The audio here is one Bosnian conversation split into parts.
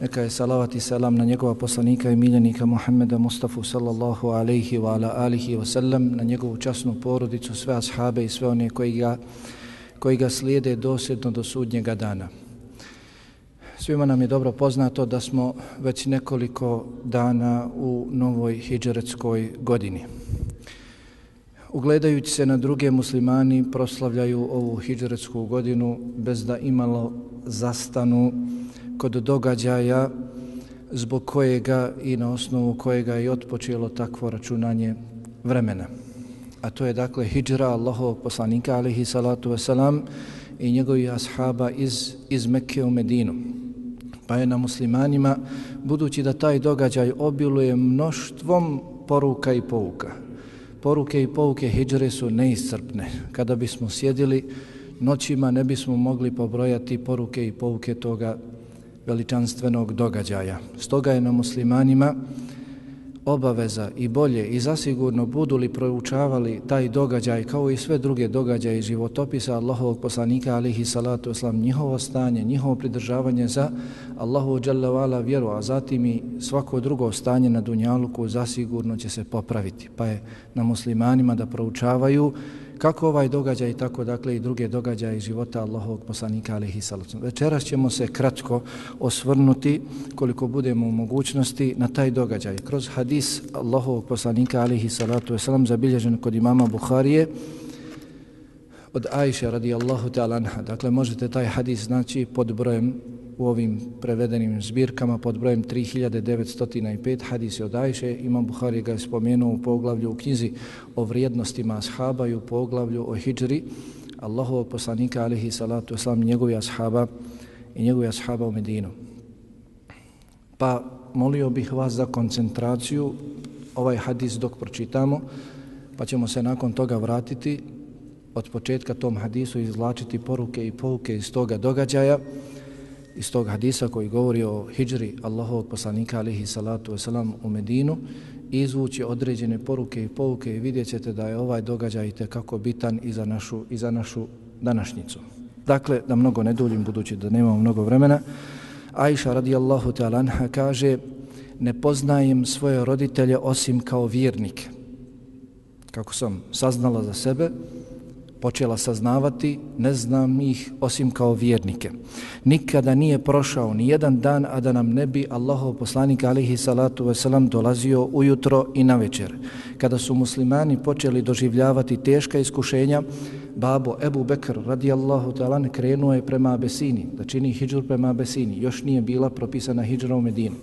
neka je salavat i salam na njegova poslanika i miljenika Muhammeda Mustafa sallallahu alaihi wa ala alihi wa sallam, na njegovu časnu porodicu, sve ashabe i sve one koji ga, koji ga slijede dosljedno do sudnjega dana. Svima nam je dobro poznato da smo već nekoliko dana u novoj hijđaretskoj godini. Ugledajući se na druge muslimani, proslavljaju ovu hijđaretsku godinu bez da imalo zastanu kod događaja zbog kojega i na osnovu kojega je otpočelo takvo računanje vremena. A to je dakle hijra Allahovog poslanika alihi salatu wasalam i njegovih ashaba iz, iz Mekke u Medinu. Pa je na muslimanima, budući da taj događaj obiluje mnoštvom poruka i pouka, poruke i pouke hijre su neiscrpne. Kada bismo sjedili noćima ne bismo mogli pobrojati poruke i pouke toga veličanstvenog događaja. Stoga je na muslimanima obaveza i bolje i zasigurno budu li proučavali taj događaj kao i sve druge događaje i životopisa Allahovog poslanika alihi salatu oslam, njihovo stanje, njihovo pridržavanje za Allahu dželle vjeru, a zatim i svako drugo stanje na dunjaluku zasigurno će se popraviti. Pa je na muslimanima da proučavaju kako ovaj događaj tako dakle i druge događaje iz života Allahovog poslanika alejhi salatu. Večeras ćemo se kratko osvrnuti koliko budemo u mogućnosti na taj događaj. Kroz hadis Allahovog poslanika alejhi salatu vesselam zabilježen kod imama Buharije od Ajše radijallahu ta'ala anha. Dakle, možete taj hadis znači pod brojem u ovim prevedenim zbirkama pod brojem 3905 hadisi od Ajše. Imam Buhari ga je spomenuo u poglavlju u knjizi o vrijednostima ashaba i u poglavlju o hijri Allahovog poslanika alihi salatu oslam njegovi ashaba i njegovi ashaba u Medinu. Pa molio bih vas za koncentraciju ovaj hadis dok pročitamo pa ćemo se nakon toga vratiti od početka tom hadisu izvlačiti poruke i pouke iz toga događaja iz tog hadisa koji govori o hijri Allahovog poslanika alihi salatu wasalam u Medinu izvući određene poruke i pouke i vidjet ćete da je ovaj događaj kako bitan i za našu, i za našu današnjicu. Dakle, da mnogo ne duljim budući da nemamo mnogo vremena, Aisha radijallahu ta'ala anha kaže ne poznajem svoje roditelje osim kao vjernike. Kako sam saznala za sebe, počela saznavati, ne znam ih osim kao vjernike. Nikada nije prošao ni jedan dan, a da nam ne bi Allahov poslanik alihi salatu wasalam dolazio ujutro i na večer. Kada su muslimani počeli doživljavati teška iskušenja, babo Ebu Bekr radijallahu talan krenuo je prema Abesini, da čini hijđur prema Abesini. Još nije bila propisana hijđra u Medinu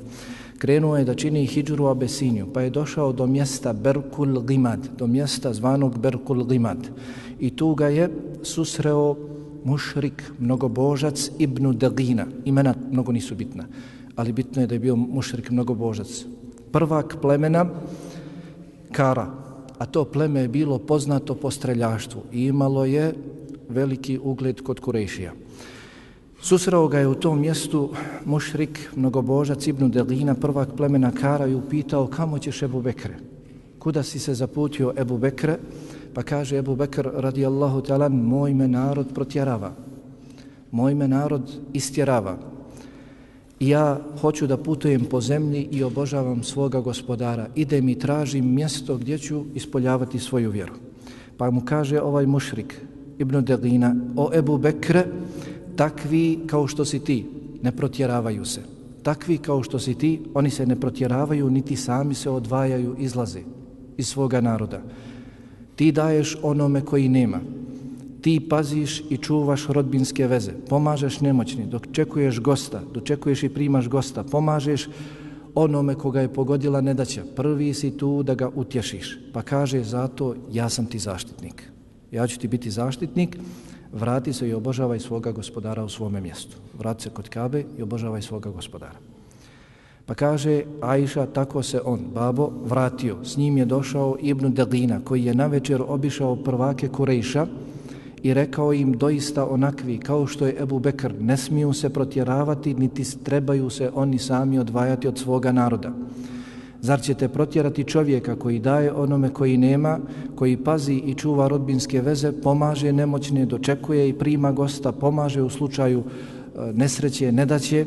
krenuo je da čini hijđru u Abesiniju, pa je došao do mjesta Berkul Gimad, do mjesta zvanog Berkul Gimad. I tu ga je susreo mušrik, mnogobožac Ibnu Dagina. Imena mnogo nisu bitna, ali bitno je da je bio mušrik, mnogobožac. Prvak plemena Kara, a to pleme je bilo poznato po streljaštvu i imalo je veliki ugled kod Kurešija. Susrao ga je u tom mjestu mušrik, mnogobožac Ibnu Delina, prvak plemena Kara i upitao kamo ćeš Ebu Bekre? Kuda si se zaputio Ebu Bekre? Pa kaže Ebu Bekr radijallahu talan, moj me narod protjerava. Moj me narod istjerava. Ja hoću da putujem po zemlji i obožavam svoga gospodara. Idem i tražim mjesto gdje ću ispoljavati svoju vjeru. Pa mu kaže ovaj mušrik Ibn Delina, o Ebu Bekre, takvi kao što si ti, ne protjeravaju se. Takvi kao što si ti, oni se ne protjeravaju, niti sami se odvajaju, izlaze iz svoga naroda. Ti daješ onome koji nema. Ti paziš i čuvaš rodbinske veze, pomažeš nemoćni, dok čekuješ gosta, dok čekuješ i primaš gosta, pomažeš onome koga je pogodila nedaća. Prvi si tu da ga utješiš, pa kaže zato ja sam ti zaštitnik. Ja ću ti biti zaštitnik, vrati se i obožavaj svoga gospodara u svome mjestu. Vrati se kod Kabe i obožavaj svoga gospodara. Pa kaže Ajša, tako se on, babo, vratio. S njim je došao Ibn Delina, koji je na večer obišao prvake Kurejša i rekao im doista onakvi kao što je Ebu Bekr, ne smiju se protjeravati niti trebaju se oni sami odvajati od svoga naroda. Zar ćete protjerati čovjeka koji daje onome koji nema, koji pazi i čuva rodbinske veze, pomaže nemoćne, dočekuje i prima gosta, pomaže u slučaju e, nesreće, nedaće,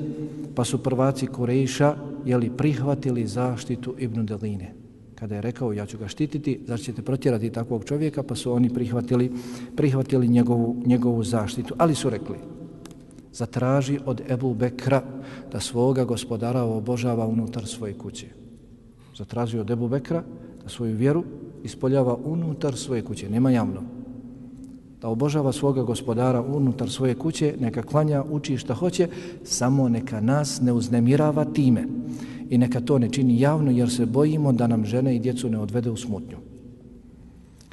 pa su prvaci Kurejša jeli, prihvatili zaštitu Ibnu Deline. Kada je rekao ja ću ga štititi, zar ćete protjerati takvog čovjeka, pa su oni prihvatili, prihvatili njegovu, njegovu zaštitu. Ali su rekli, zatraži od Ebu Bekra da svoga gospodara obožava unutar svoje kuće zatražio od Ebu Bekra da svoju vjeru ispoljava unutar svoje kuće, nema javno. Da obožava svoga gospodara unutar svoje kuće, neka klanja, uči šta hoće, samo neka nas ne uznemirava time. I neka to ne čini javno jer se bojimo da nam žene i djecu ne odvede u smutnju.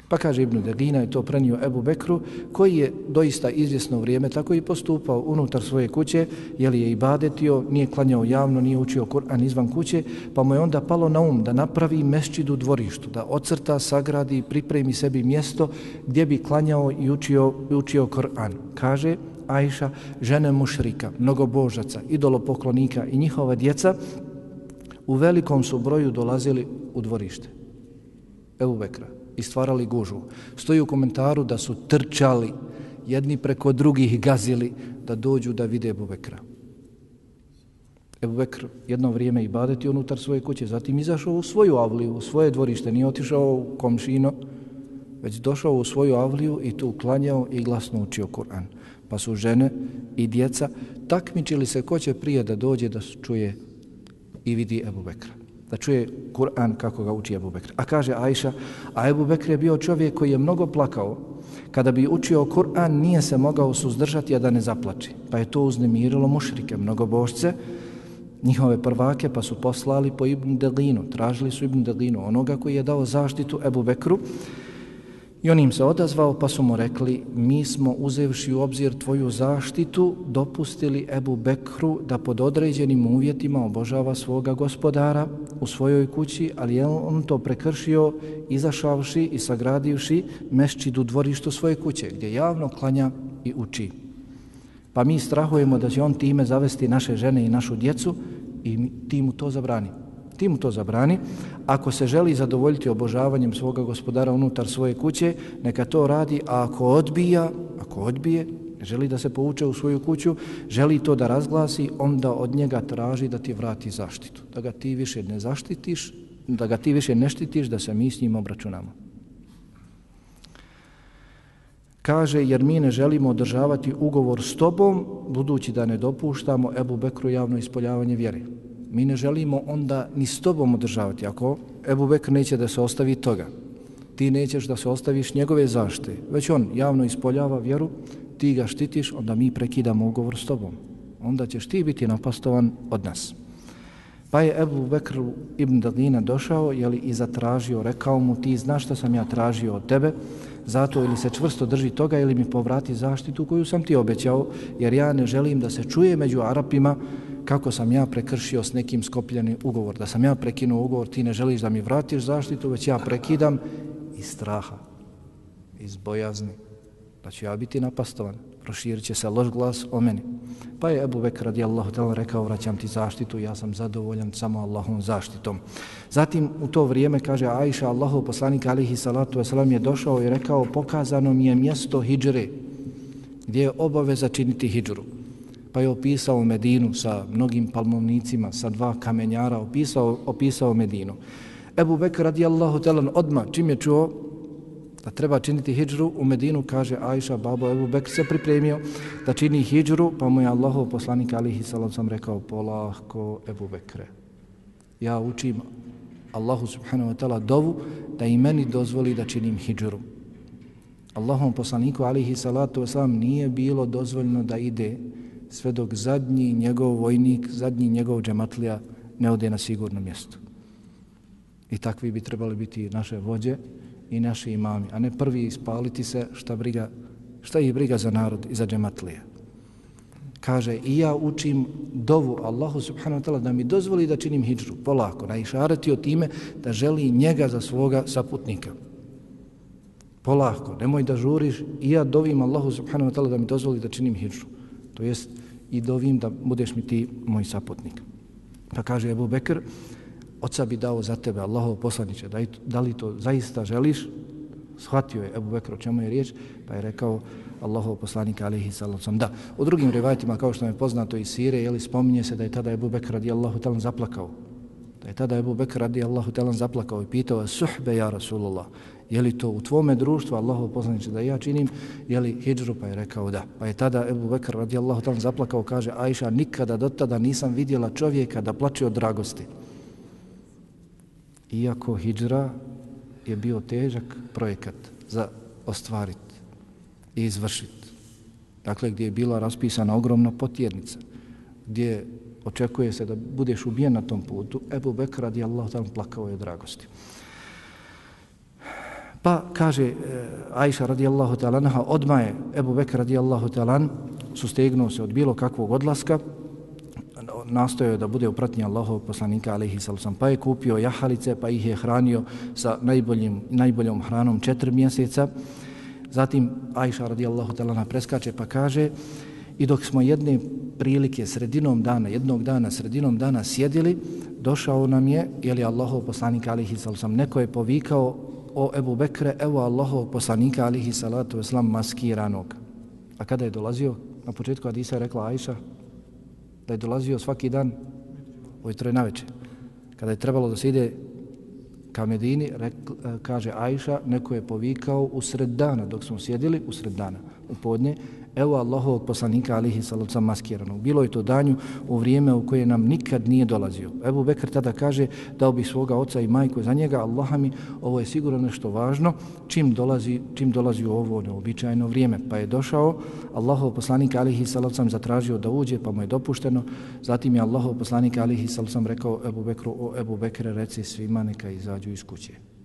Pa kaže Ibnu Degina je to prenio Ebu Bekru, koji je doista izvjesno vrijeme tako i postupao unutar svoje kuće, jer je ibadetio, nije klanjao javno, nije učio Kur'an izvan kuće, pa mu je onda palo na um da napravi mešćid u dvorištu, da ocrta, sagradi i pripremi sebi mjesto gdje bi klanjao i učio, učio Kur'an. Kaže Ajša, žene mušrika, mnogobožaca, idolopoklonika i njihova djeca u velikom su broju dolazili u dvorište. Ebu Bekra i stvarali gužu. Stoji u komentaru da su trčali jedni preko drugih gazili da dođu da vide Ebu Bekra. Ebu Bekr jedno vrijeme i badeti unutar svoje kuće, zatim izašao u svoju avliju, u svoje dvorište, nije otišao u komšino, već došao u svoju avliju i tu klanjao i glasno učio Kur'an. Pa su žene i djeca takmičili se ko će prije da dođe da čuje i vidi Ebu Bekra da čuje Kur'an kako ga uči Ebu Bekr. A kaže Ajša, a Ebu Bekr je bio čovjek koji je mnogo plakao. Kada bi učio Kur'an nije se mogao suzdržati a da ne zaplači. Pa je to uznemirilo mušrike, mnogobožce. njihove prvake, pa su poslali po Ibn Delinu, tražili su Ibn Delinu, onoga koji je dao zaštitu Ebu Bekru, I on im se odazvao pa su mu rekli mi smo uzevši u obzir tvoju zaštitu dopustili Ebu Bekru da pod određenim uvjetima obožava svoga gospodara u svojoj kući, ali je on to prekršio izašavši i sagradivši mešćid u dvorištu svoje kuće gdje javno klanja i uči. Pa mi strahujemo da će on time zavesti naše žene i našu djecu i ti mu to zabrani ti mu to zabrani. Ako se želi zadovoljiti obožavanjem svoga gospodara unutar svoje kuće, neka to radi, a ako odbija, ako odbije, želi da se pouče u svoju kuću, želi to da razglasi, onda od njega traži da ti vrati zaštitu. Da ga ti više ne zaštitiš, da ga ti više ne štitiš, da se mi s njim obračunamo. Kaže, jer mi ne želimo održavati ugovor s tobom, budući da ne dopuštamo Ebu Bekru javno ispoljavanje vjere mi ne želimo onda ni s tobom održavati. Ako Ebu Bekr neće da se ostavi toga, ti nećeš da se ostaviš njegove zašte, već on javno ispoljava vjeru, ti ga štitiš, onda mi prekidamo ugovor s tobom. Onda ćeš ti biti napastovan od nas. Pa je Ebu Bekr ibn Dalina došao jeli, i zatražio, rekao mu ti znaš što sam ja tražio od tebe, zato ili se čvrsto drži toga ili mi povrati zaštitu koju sam ti obećao, jer ja ne želim da se čuje među Arapima kako sam ja prekršio s nekim skopljeni ugovor, da sam ja prekinuo ugovor, ti ne želiš da mi vratiš zaštitu, već ja prekidam iz straha, iz bojazni, da ću ja biti napastovan, proširit će se loš glas o meni. Pa je Ebu Bekr radijallahu ta'ala rekao, vraćam ti zaštitu, ja sam zadovoljan samo Allahom zaštitom. Zatim u to vrijeme, kaže Aisha, Allahov poslanik alihi salatu wasalam je došao i rekao, pokazano mi je mjesto hijđre, gdje je obaveza činiti hijđru pa je opisao Medinu sa mnogim palmovnicima, sa dva kamenjara, opisao, opisao Medinu. Ebu Bekr radijallahu talan odma čim je čuo da treba činiti hijđru u Medinu, kaže Ajša, babo Ebu Bekr se pripremio da čini hijđru, pa mu je Allahov poslanik alihi salam sam rekao, polahko Ebu Bekre. Ja učim Allahu subhanahu wa ta'ala dovu da i meni dozvoli da činim hijđru. Allahom poslaniku alihi salatu wasalam nije bilo dozvoljno da ide sve dok zadnji njegov vojnik, zadnji njegov džematlija ne ode na sigurno mjesto. I takvi bi trebali biti naše vođe i naši imami, a ne prvi ispaliti se šta, briga, šta ih briga za narod i za džematlije. Kaže, i ja učim dovu Allahu subhanahu wa ta'ala da mi dozvoli da činim hijđru, polako, na išarati o time da želi njega za svoga saputnika. polako, nemoj da žuriš i ja dovim Allahu subhanahu wa ta'ala da mi dozvoli da činim hijđru. To jest i dovim da budeš mi ti moj saputnik. Pa kaže Ebu Bekr, oca bi dao za tebe, Allahov poslaniće, da, da li to zaista želiš? Shvatio je Ebu Bekr o čemu je riječ, pa je rekao Allahov poslanika alihi sallam. Da, u drugim rivajtima, kao što je poznato iz Sire, jeli, spominje se da je tada Ebu Bekr radijallahu talan zaplakao. Da je tada Ebu Bekr radijallahu talan zaplakao i pitao, suhbe ja Rasulullah, je li to u tvome društvu, Allahov poslaniče, da ja činim, je li hijđru, pa je rekao da. Pa je tada Ebu Bekr radijallahu talan zaplakao, kaže, Ajša, nikada do tada nisam vidjela čovjeka da plače od dragosti iako hijđra je bio težak projekat za ostvariti i izvršiti. Dakle, gdje je bila raspisana ogromna potjednica, gdje očekuje se da budeš ubijen na tom putu, Ebu Bekr radijallahu talan plakao je dragosti. Pa kaže e, Ajša radijallahu ta'ala, odma je Ebu Bekr radijallahu talan, sustegnuo se od bilo kakvog odlaska, nastojao da bude u pratnji Allahov poslanika alaihi sallam, pa je kupio jahalice, pa ih je hranio sa najboljim, najboljom hranom četiri mjeseca. Zatim Ajša radijallahu talana preskače pa kaže i dok smo jedne prilike sredinom dana, jednog dana, sredinom dana sjedili, došao nam je, je li Allahov poslanika alaihi sallam, neko je povikao o Ebu Bekre, evo Allahovog poslanika alihi salatu veslam, maskiranog. A kada je dolazio? Na početku Adisa je rekla Ajša, da je dolazio svaki dan ujutro i naveče. Kada je trebalo da se ide ka Medini, rek, e, kaže Ajša, neko je povikao u sred dana, dok smo sjedili u sred dana, u podnje, evo Allahovog poslanika alihi salavca maskiranog. Bilo je to danju u vrijeme u koje nam nikad nije dolazio. Ebu Bekr tada kaže dao bi svoga oca i majku za njega, Allaha mi, ovo je sigurno nešto važno, čim dolazi, čim dolazi u ovo neobičajno vrijeme. Pa je došao, Allahov poslanik alihi salacom zatražio da uđe, pa mu je dopušteno. Zatim je Allahov poslanik alihi salacom rekao Ebu Bekru, o Ebu Bekre, reci svima neka izađu iz kuće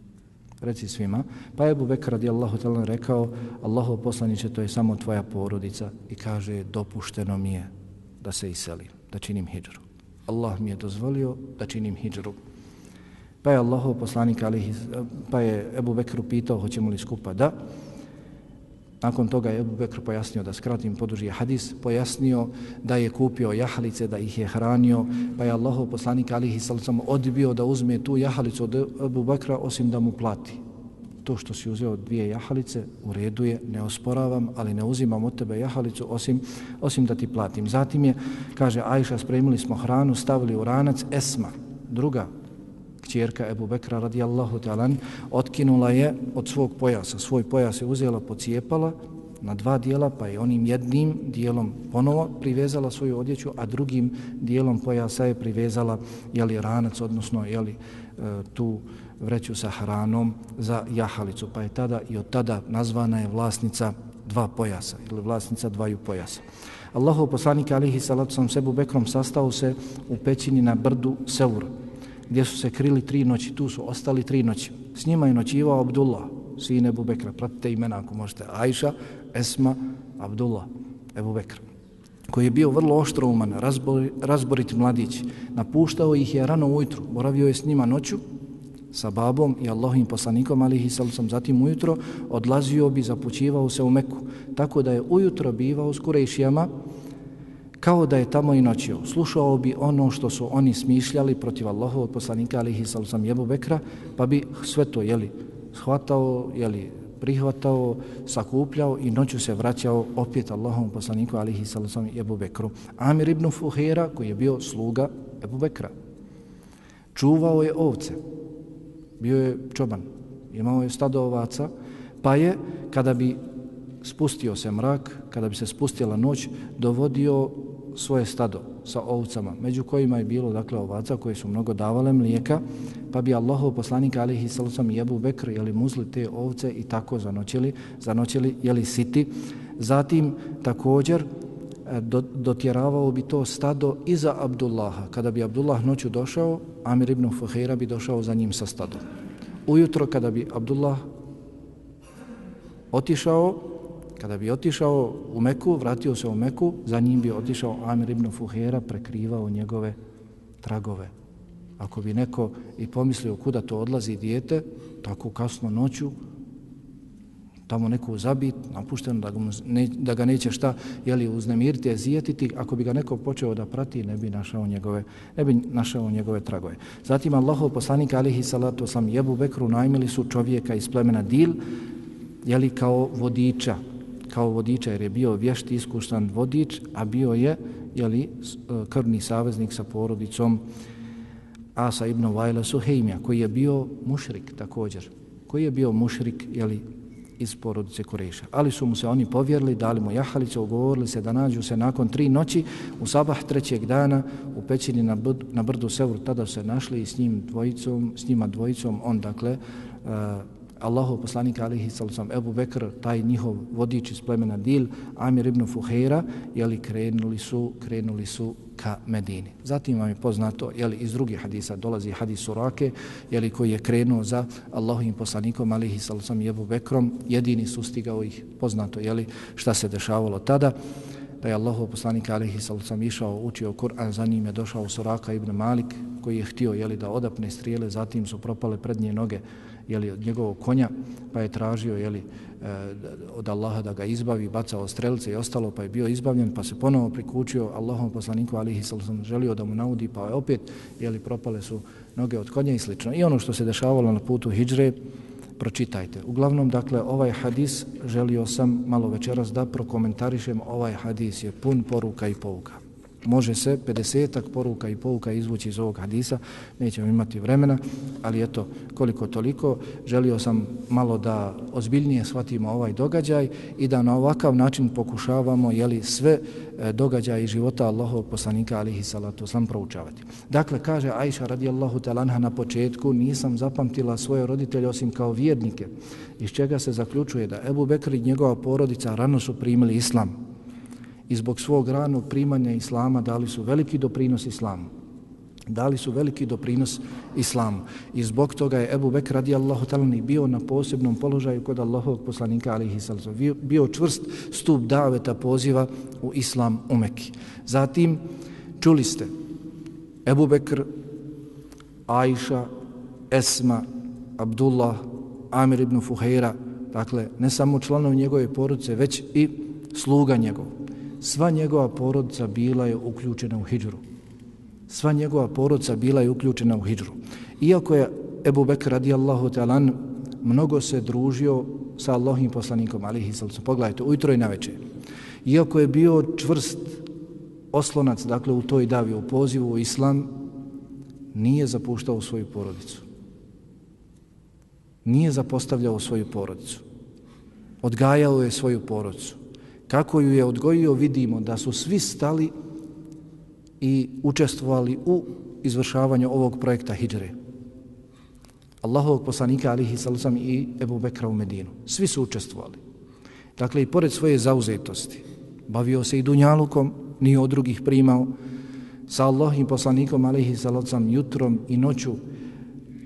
reci svima. Pa je Bubek Bekr radijallahu ta'ala rekao, Allaho poslaniće, to je samo tvoja porodica i kaže, dopušteno mi je da se iselim, da činim hijđru. Allah mi je dozvolio da činim hijđru. Pa je Allaho poslanik, ali, pa je Ebu Bekr upitao, hoćemo li skupa da, Nakon toga je Ebu Bekr pojasnio da skratim poduži hadis, pojasnio da je kupio jahalice, da ih je hranio, pa je Allahov poslanik alihi sallam odbio da uzme tu jahalicu od Ebu Bekra osim da mu plati. To što si uzeo dvije jahalice, u redu je, ne osporavam, ali ne uzimam od tebe jahalicu osim, osim da ti platim. Zatim je, kaže Ajša, spremili smo hranu, stavili u ranac, Esma, druga kćerka Ebu Bekra radijallahu ta'ala otkinula je od svog pojasa. Svoj pojas je uzela, pocijepala na dva dijela, pa je onim jednim dijelom ponovo privezala svoju odjeću, a drugim dijelom pojasa je privezala jeli, ranac, odnosno jeli, e, tu vreću sa hranom za jahalicu. Pa je tada i od tada nazvana je vlasnica dva pojasa ili vlasnica dvaju pojasa. Allahov poslanik alihi salatu sam sebu Bekrom sastao se u pećini na brdu Seura gdje su se krili tri noći, tu su ostali tri noći. S njima je noćivao Abdullah, sin Ebu Bekra. Pratite imena ako možete. Ajša, Esma, Abdullah, Ebu Bekra koji je bio vrlo oštrouman, razbori, razborit mladić. Napuštao ih je rano ujutru, boravio je s njima noću sa babom i Allahim poslanikom, ali ih sam zatim ujutro odlazio bi, zapućivao se u Meku. Tako da je ujutro bivao s Kurejšijama, kao da je tamo i noćio. Slušao bi ono što su oni smišljali protiv Allahovog poslanika alihi sallam jebu Bekra, pa bi sve to jeli, shvatao, jeli, prihvatao, sakupljao i noću se vraćao opet Allahovom poslaniku alihi sallam jebu Bekru. Amir ibn Fuhera, koji je bio sluga Ebu Bekra, čuvao je ovce, bio je čoban, imao je stado ovaca, pa je, kada bi spustio se mrak, kada bi se spustila noć, dovodio svoje stado sa ovcama, među kojima je bilo dakle ovaca koje su mnogo davale mlijeka, pa bi Allahov poslanik alihi salusam i Ebu Bekr jeli muzli te ovce i tako zanoćili, zanoćili jeli siti. Zatim također e, do, dotjeravao bi to stado iza Abdullaha. Kada bi Abdullah noću došao, Amir ibn Fuhira bi došao za njim sa stadom. Ujutro kada bi Abdullah otišao, Kada bi otišao u Meku, vratio se u Meku, za njim bi otišao Amir ibn Fuhera, prekrivao njegove tragove. Ako bi neko i pomislio kuda to odlazi dijete, tako kasno noću, tamo neko zabit, napušteno, da ga, ne, da ga neće šta, jeli, uznemiriti, ezijetiti, ako bi ga neko počeo da prati, ne bi našao njegove, ne bi našao njegove tragove. Zatim Allahov poslanik alihi salatu oslam Jebu Bekru najmili su čovjeka iz plemena Dil, jeli, kao vodiča, kao vodiča jer je bio vješti iskušan vodič, a bio je jeli, e, krvni saveznik sa porodicom Asa ibn Vajla Suhejmija, koji je bio mušrik također, koji je bio mušrik jeli, iz porodice Kureša. Ali su mu se oni povjerili, dali mu jahalice, ugovorili se da nađu se nakon tri noći u sabah trećeg dana u pećini na, brdu, na brdu Sevru. Tada se našli i s njim dvojicom, s njima dvojicom, on dakle, uh, Allahov poslanik alihi sallam Ebu Bekr, taj njihov vodič iz plemena Dil, Amir ibn Fuheira, jeli krenuli su, krenuli su ka Medini. Zatim vam je poznato, jeli iz drugih hadisa dolazi hadis Surake, jeli koji je krenuo za Allahovim poslanikom alihi sallam Ebu Bekrom, jedini su stigao ih poznato, jeli šta se dešavalo tada da je Allahov poslanik alihi sallam išao, učio Kur'an, za njim je došao Suraka ibn Malik, koji je htio jeli, da odapne strijele, zatim su propale prednje noge jeli, od njegovog konja, pa je tražio jeli, e, od Allaha da ga izbavi, bacao strelce i ostalo, pa je bio izbavljen, pa se ponovo prikučio Allahom poslaniku alihi sallam želio da mu naudi, pa je opet jeli, propale su noge od konja i slično. I ono što se dešavalo na putu Hidžre, pročitajte. Uglavnom, dakle, ovaj hadis želio sam malo večeras da prokomentarišem. Ovaj hadis je pun poruka i pouka može se 50 poruka i pouka izvući iz ovog hadisa, nećemo imati vremena, ali eto, koliko toliko, želio sam malo da ozbiljnije shvatimo ovaj događaj i da na ovakav način pokušavamo jeli, sve e, događaje života Allahov poslanika alihi salatu sam proučavati. Dakle, kaže Aisha radijallahu talanha na početku, nisam zapamtila svoje roditelje osim kao vjernike, iz čega se zaključuje da Ebu Bekr i njegova porodica rano su primili islam, i zbog svog ranog primanja islama dali su veliki doprinos islamu. Dali su veliki doprinos islamu. I zbog toga je Ebu Bekr radijallahu talani bio na posebnom položaju kod Allahovog poslanika alihi sallam. Bio čvrst stup daveta poziva u islam u Mekki. Zatim čuli ste Ebu Bekr, Aisha, Esma, Abdullah, Amir ibn Fuheira, dakle ne samo članov njegove porodice, već i sluga njegov sva njegova porodica bila je uključena u hijđru. Sva njegova porodica bila je uključena u hijđru. Iako je Ebu Bekr radijallahu ta'ala mnogo se družio sa Allahim poslanikom, alihi salcu, pogledajte, ujutro i na večer. Iako je bio čvrst oslonac, dakle, u toj davi, u pozivu u islam, nije zapuštao svoju porodicu. Nije zapostavljao svoju porodicu. Odgajao je svoju porodicu kako ju je odgojio, vidimo da su svi stali i učestvovali u izvršavanju ovog projekta Hidžre. Allahovog poslanika alihi salusam i Ebu Bekra u Medinu. Svi su učestvovali. Dakle, i pored svoje zauzetosti, bavio se i Dunjalukom, nije od drugih primao, sa Allahim poslanikom alihi salusam jutrom i noću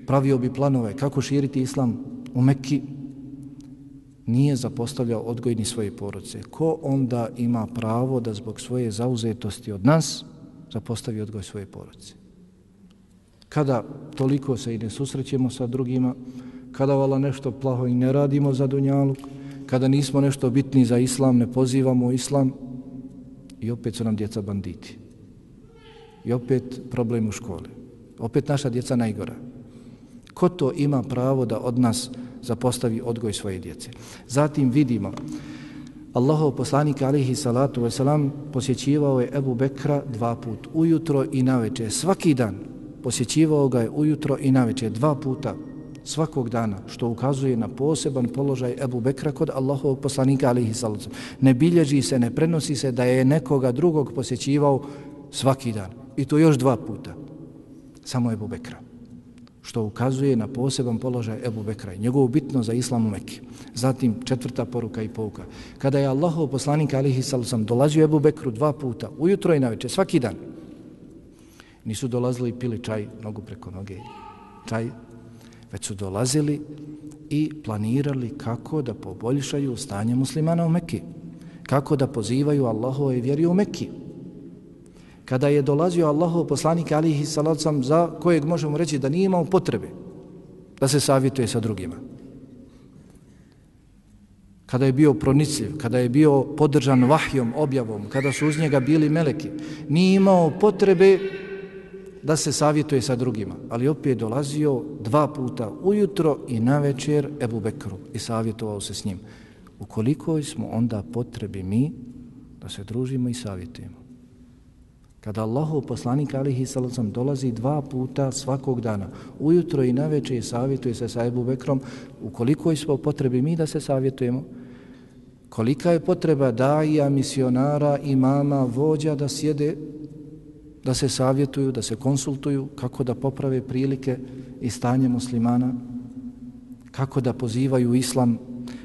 pravio bi planove kako širiti islam u Mekki, nije zapostavljao odgojni svoje porodice. Ko onda ima pravo da zbog svoje zauzetosti od nas zapostavi odgoj svoje porodice? Kada toliko se i ne susrećemo sa drugima, kada vala nešto plaho i ne radimo za dunjaluk, kada nismo nešto bitni za islam, ne pozivamo islam, i opet su nam djeca banditi. I opet problem u školi. Opet naša djeca najgora. Ko to ima pravo da od nas zapostavi odgoj svoje djece. Zatim vidimo Allahov poslanik alihi salatu wasalam posjećivao je Ebu Bekra dva put, ujutro i naveče, svaki dan posjećivao ga je ujutro i naveče, dva puta svakog dana, što ukazuje na poseban položaj Ebu Bekra kod Allahovog poslanika alihi salatu Ne bilježi se, ne prenosi se da je nekoga drugog posjećivao svaki dan. I to još dva puta. Samo Ebu Bekra što ukazuje na poseban položaj Ebu Bekra i njegovu bitno za islam u Mekke. Zatim četvrta poruka i pouka. Kada je Allahov poslanik alihi salusam dolazio Ebu Bekru dva puta, ujutro i naveče, svaki dan, nisu dolazili i pili čaj nogu preko noge, čaj, već su dolazili i planirali kako da poboljšaju stanje muslimana u Mekke, kako da pozivaju Allahove vjeri u Mekke kada je dolazio Allahov poslanik alihi salacom za kojeg možemo reći da nije imao potrebe da se savjetuje sa drugima. kada je bio pronicljiv, kada je bio podržan vahjom, objavom, kada su uz njega bili meleki, nije imao potrebe da se savjetuje sa drugima, ali opet dolazio dva puta ujutro i na večer Ebu Bekru i savjetovao se s njim. Ukoliko smo onda potrebi mi da se družimo i savjetujemo. Kada Allahov poslanik alihi salacom dolazi dva puta svakog dana, ujutro i naveče i savjetuje se sa Ebu Bekrom, ukoliko smo potrebi mi da se savjetujemo, kolika je potreba daija, misionara, imama, vođa da sjede da se savjetuju, da se konsultuju? Kako da poprave prilike i stanje muslimana, kako da pozivaju islam,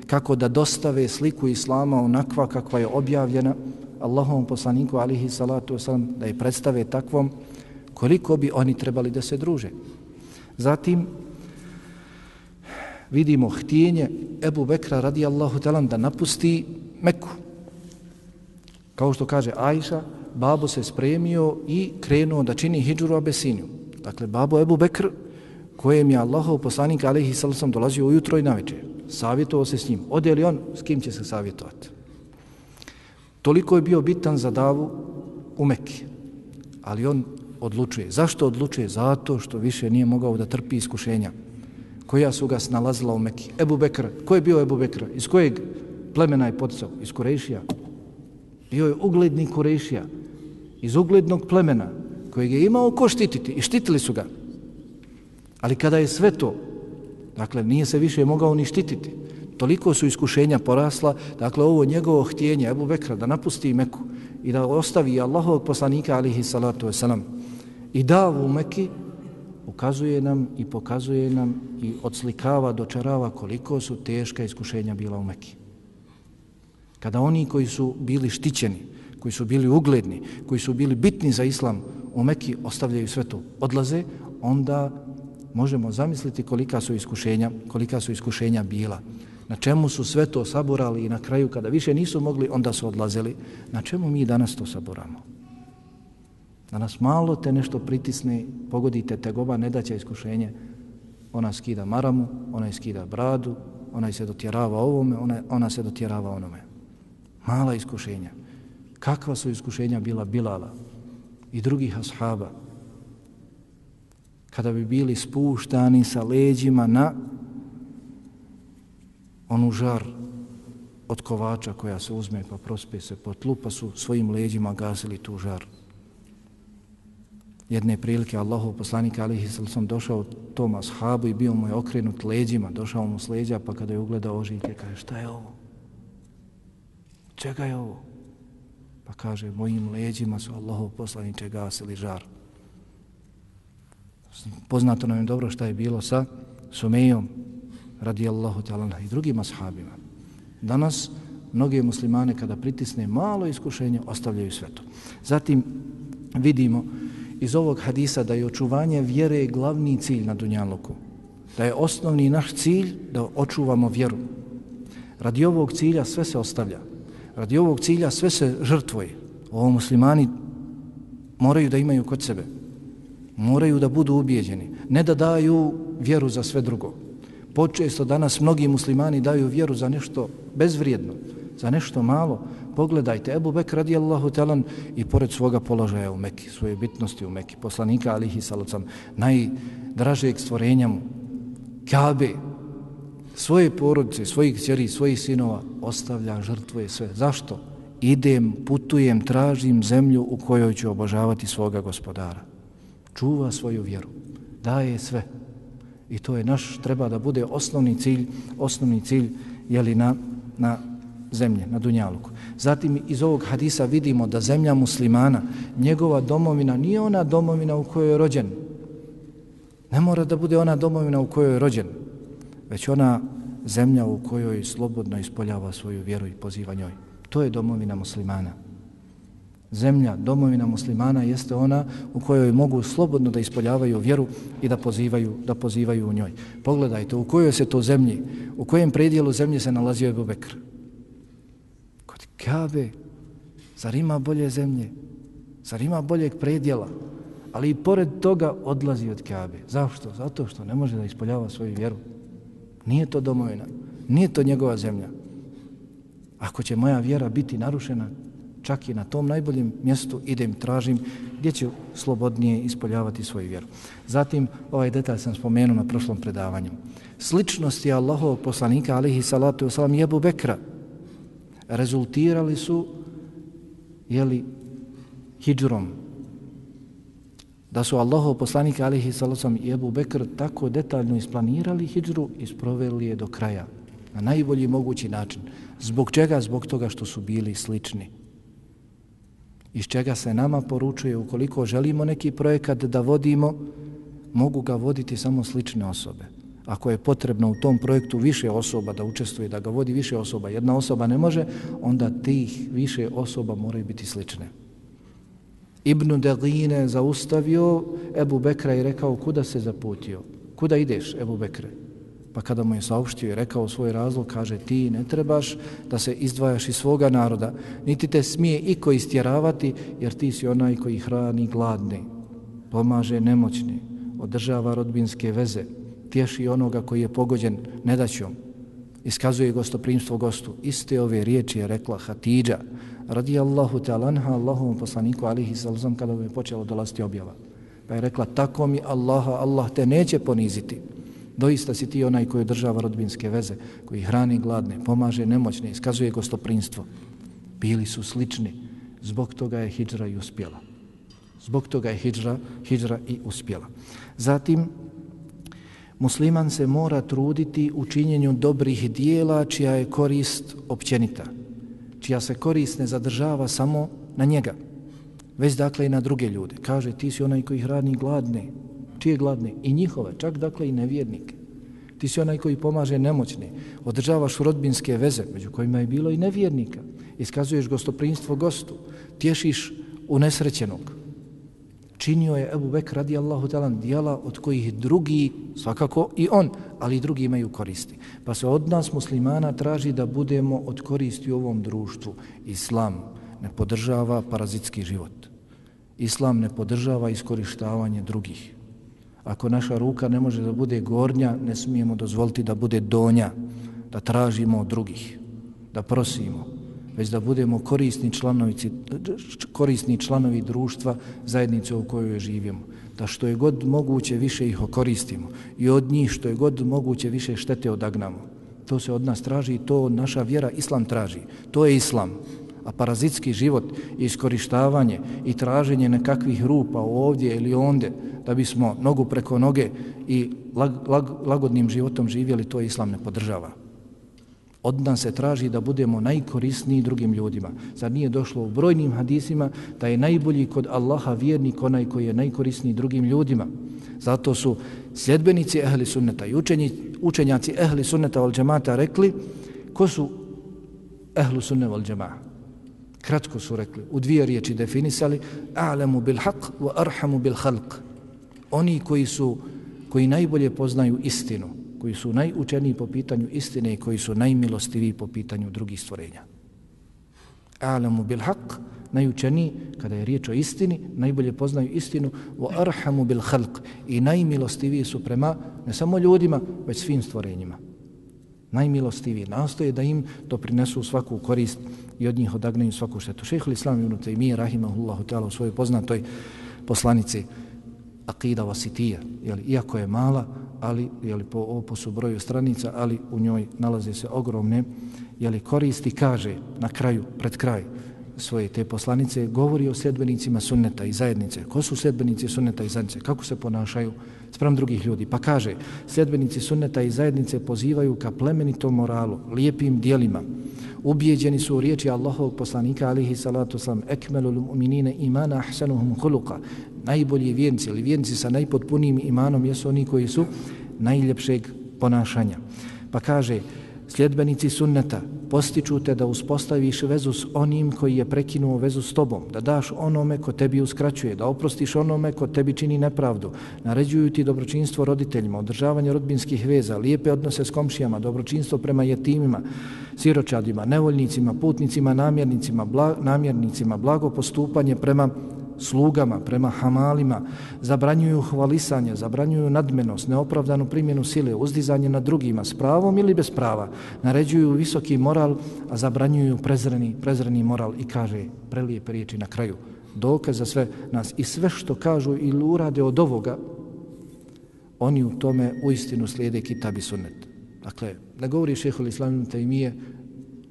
kako da dostave sliku islama onakva kakva je objavljena? Allahovom poslaniku alihi salatu wasalam da je predstave takvom koliko bi oni trebali da se druže. Zatim vidimo htijenje Ebu Bekra radijallahu talan da napusti Meku. Kao što kaže Ajša, babo se spremio i krenuo da čini hijđuru Abesiniju. Dakle, babo Ebu Bekr, kojem je Allahov poslanik alaihi sallam dolazio ujutro i navečer. Savjetovao se s njim. Ode li on, s kim će se savjetovati? Toliko je bio bitan za davu u Mekki. Ali on odlučuje. Zašto odlučuje? Zato što više nije mogao da trpi iskušenja koja su ga snalazila u Mekki. Ebu Bekr, ko je bio Ebu Bekr? Iz kojeg plemena je poticao? Iz Kurešija. Bio je ugledni Kurešija iz uglednog plemena kojeg je imao ko štititi i štitili su ga. Ali kada je sve to, dakle nije se više mogao ni štititi, toliko su iskušenja porasla, dakle ovo njegovo htjenje Ebu Bekra da napusti Meku i da ostavi Allahovog poslanika alihi salatu wasalam i da u Meki ukazuje nam i pokazuje nam i odslikava, dočarava koliko su teška iskušenja bila u Meki. Kada oni koji su bili štićeni, koji su bili ugledni, koji su bili bitni za islam u Mekki ostavljaju sve to, odlaze, onda možemo zamisliti kolika su iskušenja, kolika su iskušenja bila. Na čemu su sve to saborali i na kraju kada više nisu mogli, onda su odlazili. Na čemu mi danas to saboramo? Da nas malo te nešto pritisne, pogodite te goba, ne daće iskušenje. Ona skida maramu, ona skida bradu, ona se dotjerava ovome, ona, ona se dotjerava onome. Mala iskušenja kakva su iskušenja bila Bilala i drugih ashaba kada bi bili spuštani sa leđima na onu žar od kovača koja se uzme pa prospe se po tlu pa su svojim leđima gasili tu žar. Jedne prilike Allahov poslanik alihi sam došao tom ashabu i bio mu je okrenut leđima, došao mu s leđa pa kada je ugledao ožiljke kaže šta je ovo? Čega je ovo? Pa kaže, mojim leđima su Allahov poslaniče gasili žar. Poznato nam je dobro šta je bilo sa Sumejom, radijallahu ta'ala i drugim ashabima. Danas, mnoge muslimane kada pritisne malo iskušenje, ostavljaju sve to. Zatim, vidimo iz ovog hadisa da je očuvanje vjere glavni cilj na Dunjaluku. Da je osnovni naš cilj da očuvamo vjeru. Radi ovog cilja sve se ostavlja radi ovog cilja sve se žrtvoje. Ovo muslimani moraju da imaju kod sebe. Moraju da budu ubijeđeni. Ne da daju vjeru za sve drugo. Počesto danas mnogi muslimani daju vjeru za nešto bezvrijedno, za nešto malo. Pogledajte, Ebu Bek radijallahu talan i pored svoga položaja u Meki, svoje bitnosti u Meki, poslanika alihi salocam, najdražijeg stvorenja mu, Kabe, svoje porodice, svojih kćeri, svojih sinova ostavlja, žrtvuje sve. Zašto? Idem, putujem, tražim zemlju u kojoj ću obožavati svoga gospodara. Čuva svoju vjeru. Daje sve. I to je naš, treba da bude osnovni cilj, osnovni cilj jeli na, na zemlje, na Dunjaluku. Zatim iz ovog hadisa vidimo da zemlja muslimana, njegova domovina, nije ona domovina u kojoj je rođen. Ne mora da bude ona domovina u kojoj je rođen već ona zemlja u kojoj slobodno ispoljava svoju vjeru i poziva njoj. To je domovina muslimana. Zemlja, domovina muslimana jeste ona u kojoj mogu slobodno da ispoljavaju vjeru i da pozivaju, da pozivaju u njoj. Pogledajte, u kojoj se to zemlji, u kojem predijelu zemlje se nalazio Ebu Bekr? Kod Kabe. Zar ima bolje zemlje? Zar ima boljeg predjela? Ali i pored toga odlazi od Kabe. Zašto? Zato što ne može da ispoljava svoju vjeru. Nije to domovina, nije to njegova zemlja. Ako će moja vjera biti narušena, čak i na tom najboljem mjestu idem, tražim gdje ću slobodnije ispoljavati svoju vjeru. Zatim, ovaj detalj sam spomenuo na prošlom predavanju. Sličnosti Allahovog poslanika, alihi salatu wasalam, jebu Bekra, rezultirali su, jeli, hijđurom. Da su Allahov poslanika, alihi salatu wasalam, jebu Bekr tako detaljno isplanirali hijđru i sproveli je do kraja na najbolji mogući način. Zbog čega? Zbog toga što su bili slični iz čega se nama poručuje ukoliko želimo neki projekat da vodimo, mogu ga voditi samo slične osobe. Ako je potrebno u tom projektu više osoba da učestvuje, da ga vodi više osoba, jedna osoba ne može, onda tih više osoba moraju biti slične. Ibn Degine zaustavio Ebu Bekra i rekao kuda se zaputio? Kuda ideš, Ebu Bekre? Pa kada mu je saopštio i rekao svoj razlog, kaže ti ne trebaš da se izdvajaš iz svoga naroda, niti te smije iko istjeravati, jer ti si onaj koji hrani gladni, pomaže nemoćni, održava rodbinske veze, tješi onoga koji je pogođen nedaćom, iskazuje gostoprimstvo gostu. Iste ove riječi je rekla Hatidža, radijallahu Allahu Allahovom poslaniku alihi salzom, kada mu je počelo dolaziti objava. Pa je rekla, tako mi Allaha, Allah te neće poniziti. Doista si ti onaj koji održava rodbinske veze, koji hrani gladne, pomaže nemoćne, iskazuje gostoprinstvo. Bili su slični, zbog toga je hijđra i uspjela. Zbog toga je hijđra, hijđra i uspjela. Zatim, musliman se mora truditi u činjenju dobrih dijela čija je korist općenita, čija se korist ne zadržava samo na njega, već dakle i na druge ljude. Kaže, ti si onaj koji hrani gladne, čije gladne? I njihove, čak dakle i nevjernike. Ti si onaj koji pomaže nemoćni, održavaš rodbinske veze, među kojima je bilo i nevjernika, iskazuješ gostoprinstvo gostu, tješiš unesrećenog. Činio je Ebu Bek radi Allahu talan dijela od kojih drugi, svakako i on, ali i drugi imaju koristi. Pa se od nas muslimana traži da budemo od koristi u ovom društvu. Islam ne podržava parazitski život. Islam ne podržava iskorištavanje drugih. Ako naša ruka ne može da bude gornja, ne smijemo dozvoliti da bude donja, da tražimo od drugih, da prosimo, već da budemo korisni članovi, korisni članovi društva zajednice u kojoj živimo. Da što je god moguće više ih okoristimo i od njih što je god moguće više štete odagnamo. To se od nas traži i to naša vjera Islam traži. To je Islam a parazitski život i iskorištavanje i traženje nekakvih rupa ovdje ili onde da bismo nogu preko noge i lag, lag, lagodnim životom živjeli, to islam ne podržava. Od nas se traži da budemo najkorisniji drugim ljudima. Zar nije došlo u brojnim hadisima da je najbolji kod Allaha vjernik onaj koji je najkorisniji drugim ljudima. Zato su sljedbenici ehli sunneta i učenji, učenjaci ehli sunneta val džemata rekli ko su ehlu sunne val džemata. Kratko su rekli, u dvije riječi definisali, a'lamu bil haq wa arhamu bil khalq. Oni koji su, koji najbolje poznaju istinu, koji su najučeniji po pitanju istine i koji su najmilostiviji po pitanju drugih stvorenja. A'lamu bil haq, najučeniji, kada je riječ o istini, najbolje poznaju istinu, wa arhamu bil khalq. I najmilostiviji su prema ne samo ljudima, već svim stvorenjima najmilostiviji, nastoje da im to prinesu svaku korist i od njih odagnaju svaku štetu. Šeho l'Islam ibn Taymiye, rahimahullahu ta'ala, u svojoj poznatoj poslanici Akida Vasitija, jeli, iako je mala, ali jeli, po oposu broju stranica, ali u njoj nalaze se ogromne jeli, koristi, kaže na kraju, pred kraj svoje te poslanice, govori o sljedbenicima sunneta i zajednice. Ko su sljedbenici sunneta i zajednice? Kako se ponašaju? sprem drugih ljudi. Pa kaže, sljedbenici sunneta i zajednice pozivaju ka plemenitom moralu, lijepim dijelima. Ubijeđeni su u riječi Allahovog poslanika, alihi salatu sam, ekmelu luminine imana ahsanuhum huluka. Najbolji vjernici ili vjernici sa najpotpunijim imanom jesu oni koji su najljepšeg ponašanja. Pa kaže, sljedbenici sunneta postiču te da uspostaviš vezu s onim koji je prekinuo vezu s tobom, da daš onome ko tebi uskraćuje, da oprostiš onome ko tebi čini nepravdu, naređuju ti dobročinstvo roditeljima, održavanje rodbinskih veza, lijepe odnose s komšijama, dobročinstvo prema jetimima, siročadima, nevoljnicima, putnicima, namjernicima, bla, namjernicima, blago postupanje prema slugama, prema hamalima, zabranjuju hvalisanje, zabranjuju nadmenost, neopravdanu primjenu sile, uzdizanje na drugima s pravom ili bez prava, naređuju visoki moral, a zabranjuju prezreni, prezreni moral i kaže prelijepe riječi na kraju. Dokaz za sve nas i sve što kažu ili urade od ovoga, oni u tome u istinu slijede kitab i sunnet. Dakle, ne govori šehol islamu tajmije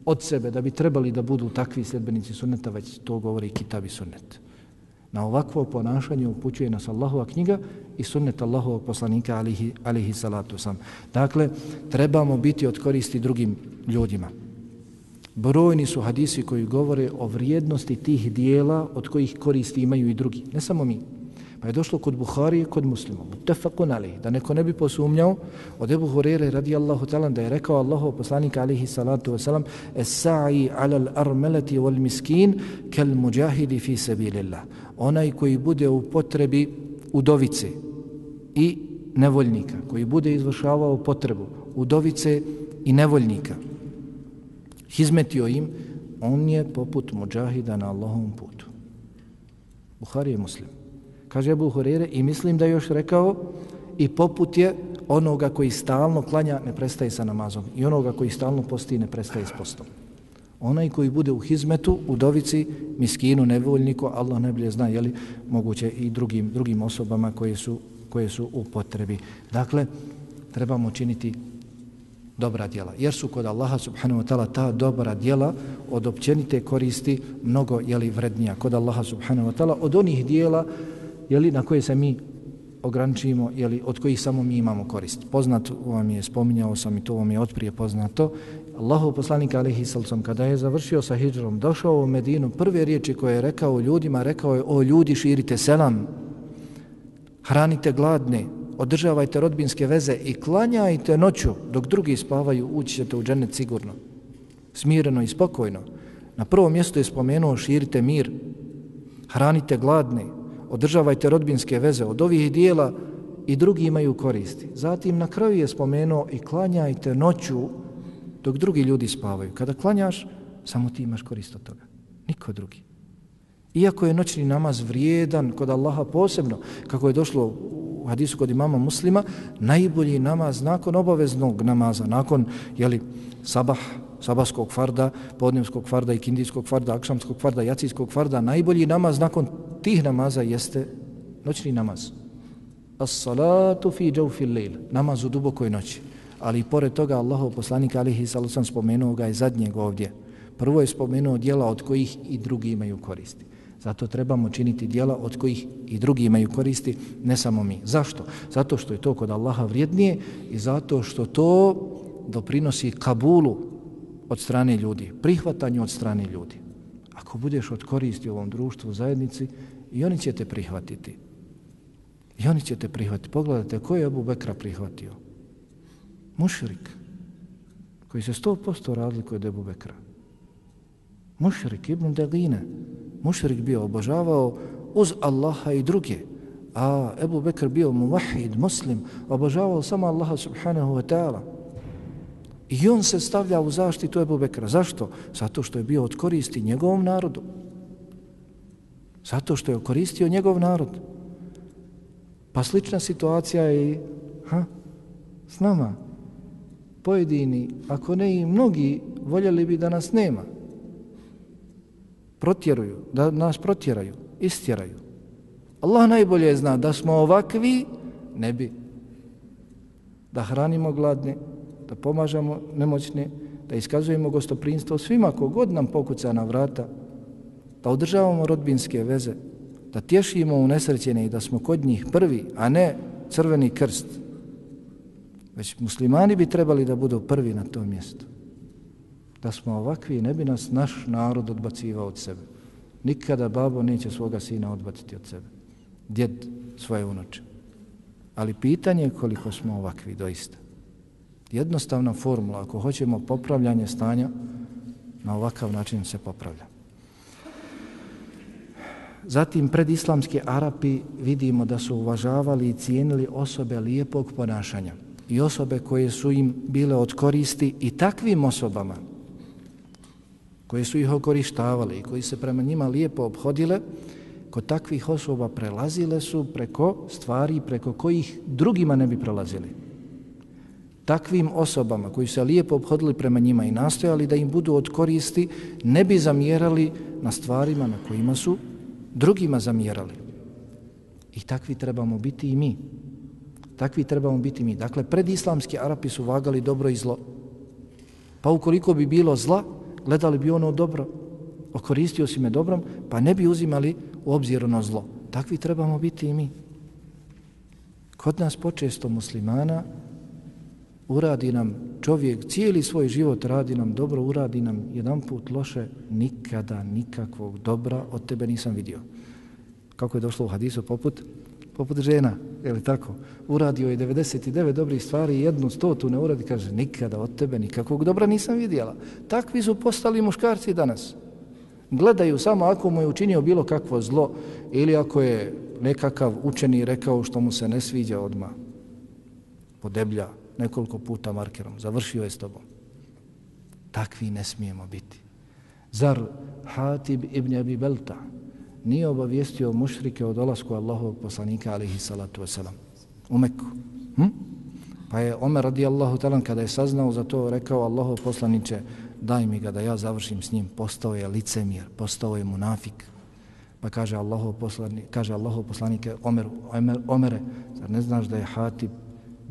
od sebe da bi trebali da budu takvi sljedbenici sunneta, već to govori kitab i sunnet. Na ovakvo ponašanje upućuje nas Allahova knjiga i sunnet Allahovog poslanika alihi, alihi salatu sam. Dakle, trebamo biti od koristi drugim ljudima. Brojni su hadisi koji govore o vrijednosti tih dijela od kojih koristi imaju i drugi. Ne samo mi. Pa je došlo kod Buhari i kod muslima. Mutafakun ali. Da neko ne bi posumnjao od Ebu Hurere radijallahu talan da je rekao Allahu poslanika alihi salatu wasalam Es-sa'i ala al-armelati wal miskin kal muđahidi fi sabilillah. Onaj koji bude u potrebi udovice i nevoljnika, koji bude izvršavao potrebu udovice i nevoljnika, hizmetio im, on je poput muđahida na Allahovom putu. Buhari je muslim kaže Ebu Hurere, i mislim da još rekao, i poput je onoga koji stalno klanja, ne prestaje sa namazom, i onoga koji stalno posti, ne prestaje s postom. Onaj koji bude u hizmetu, u dovici, miskinu, nevoljniku, Allah ne zna, jeli moguće i drugim, drugim osobama koje su, koje su u potrebi. Dakle, trebamo činiti dobra djela. Jer su kod Allaha subhanahu wa ta'ala ta dobra djela od općenite koristi mnogo jeli vrednija. Kod Allaha subhanahu wa ta'ala od onih djela jeli, na koje se mi ograničimo, jeli, od kojih samo mi imamo korist. Poznat vam je, spominjao sam i to vam je otprije poznato, Allahu poslanik alihi salcom kada je završio sa hijđrom, došao u Medinu, prve riječi koje je rekao ljudima, rekao je, o ljudi širite selam, hranite gladne, održavajte rodbinske veze i klanjajte noću dok drugi spavaju, ući ćete u džennet sigurno, smireno i spokojno. Na prvom mjestu je spomenuo širite mir, hranite gladne, održavajte rodbinske veze od ovih dijela i drugi imaju koristi. Zatim na kraju je spomenuo i klanjajte noću dok drugi ljudi spavaju. Kada klanjaš, samo ti imaš korist od toga. Niko drugi. Iako je noćni namaz vrijedan kod Allaha posebno, kako je došlo u hadisu kod imama muslima, najbolji namaz nakon obaveznog namaza, nakon jeli, sabah, sabahskog farda, podnevskog farda i kindijskog farda, akšamskog farda, jacijskog farda, najbolji namaz nakon tih namaza jeste noćni namaz. As-salatu fi jawfil lejl, namaz u dubokoj noći. Ali i pored toga Allahov poslanik alihi salusan spomenuo ga je zadnjeg ovdje. Prvo je spomenuo dijela od kojih i drugi imaju koristi. Zato trebamo činiti dijela od kojih i drugi imaju koristi, ne samo mi. Zašto? Zato što je to kod Allaha vrijednije i zato što to doprinosi kabulu od strane ljudi, prihvatanju od strane ljudi. Ako budeš od koristi u ovom društvu, u zajednici, i oni će te prihvatiti. I oni će te prihvatiti. Pogledajte, ko je Abu Bekra prihvatio? Mušrik, koji se sto posto razlikuje od Abu Bekra. Mušrik, Ibn Deline, mušrik bio obožavao uz Allaha i druge, a Ebu Bekr bio muvahid, muslim, obožavao samo Allaha subhanahu wa ta'ala. I on se stavlja u zaštitu Ebu Bekra. Zašto? Zato što je bio od koristi njegovom narodu. Zato što je koristio njegov narod. Pa slična situacija je ha, s nama. Pojedini, ako ne i mnogi, voljeli bi da nas nema. Protjeruju, da nas protjeraju, istjeraju. Allah najbolje zna da smo ovakvi, ne bi. Da hranimo gladne, da pomažemo nemoćne, da iskazujemo gostoprinstvo svima kogod nam pokuca na vrata, da održavamo rodbinske veze, da tješimo u nesrećene i da smo kod njih prvi, a ne crveni krst. Već muslimani bi trebali da budu prvi na tom mjestu. Da smo ovakvi, ne bi nas naš narod odbacivao od sebe. Nikada babo neće svoga sina odbaciti od sebe. Djed svoje unoče. Ali pitanje je koliko smo ovakvi doista jednostavna formula, ako hoćemo popravljanje stanja, na ovakav način se popravlja. Zatim, predislamski Arapi vidimo da su uvažavali i cijenili osobe lijepog ponašanja i osobe koje su im bile od koristi i takvim osobama koje su ih okorištavali i koji se prema njima lijepo obhodile, kod takvih osoba prelazile su preko stvari preko kojih drugima ne bi prelazili. Takvim osobama koji se lijepo obhodili prema njima i nastojali da im budu od koristi, ne bi zamjerali na stvarima na kojima su drugima zamjerali. I takvi trebamo biti i mi. Takvi trebamo biti mi. Dakle, predislamski Arapi su vagali dobro i zlo. Pa ukoliko bi bilo zla, gledali bi ono dobro, okoristio si me dobrom, pa ne bi uzimali u obzir ono zlo. Takvi trebamo biti i mi. Kod nas počesto muslimana uradi nam čovjek, cijeli svoj život radi nam dobro, uradi nam jedan put loše, nikada nikakvog dobra od tebe nisam vidio. Kako je došlo u hadisu poput poput žena, je li tako? Uradio je 99 dobrih stvari i jednu stotu ne uradi, kaže, nikada od tebe nikakvog dobra nisam vidjela. Takvi su postali muškarci danas. Gledaju samo ako mu je učinio bilo kakvo zlo ili ako je nekakav učeni rekao što mu se ne sviđa odma podeblja nekoliko puta markerom, završio je s tobom. Takvi ne smijemo biti. Zar Hatib ibn Abi Belta, nije obavijestio mušrike o dolasku Allahovog poslanika alihi salatu wasalam u Meku. Hm? Pa je Omer radijallahu talan kada je saznao za to rekao Allahov poslaniće daj mi ga da ja završim s njim. Postao je licemir, postao je munafik. Pa kaže Allahov poslanik, kaže Allahov poslanike Omer, Omer, Omere, zar ne znaš da je Hatib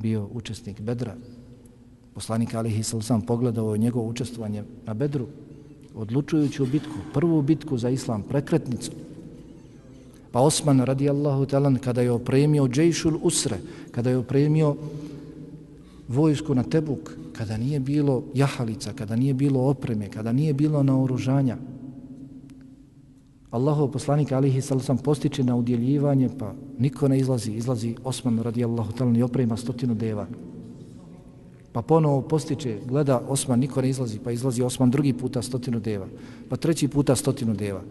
bio učesnik Bedra? Poslanik alihi sallam pogledao je njegovo učestvovanje na Bedru, odlučujući u bitku, prvu bitku za islam, prekretnicu, Pa Osman radijallahu talan kada je opremio džejšul usre, kada je opremio vojsku na Tebuk, kada nije bilo jahalica, kada nije bilo opreme, kada nije bilo naoružanja, Allahov poslanik alihi sallam postiče na udjeljivanje, pa niko ne izlazi, izlazi Osman radijallahu talan i oprema stotinu deva. Pa ponovo postiče, gleda Osman, niko ne izlazi, pa izlazi Osman drugi puta stotinu deva, pa treći puta stotinu deva.